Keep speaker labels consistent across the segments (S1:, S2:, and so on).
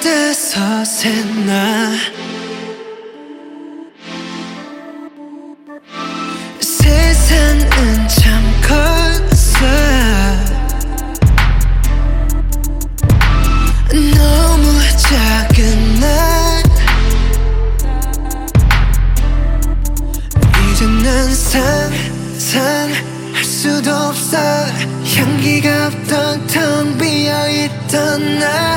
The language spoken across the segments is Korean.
S1: 때 서세나? 세상은 참 커서 너무 작은 날. 이제 난 상상할 수도 없어. 향기가 없던 텅 비어있던 나,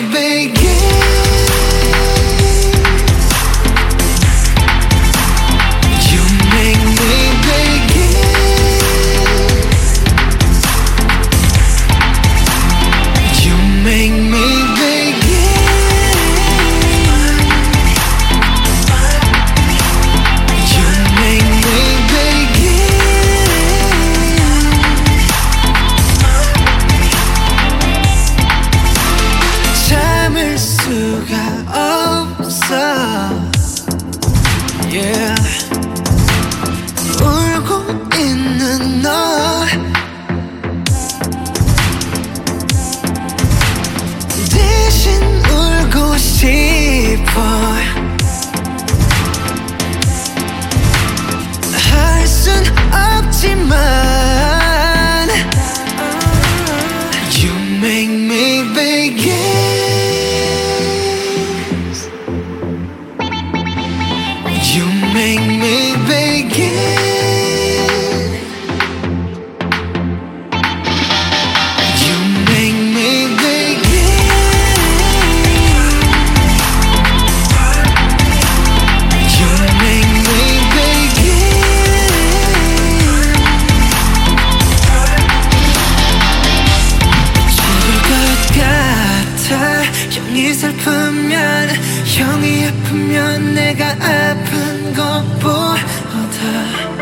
S1: Yeah. make me begin. 형이 아프면 내가 아픈 것보다.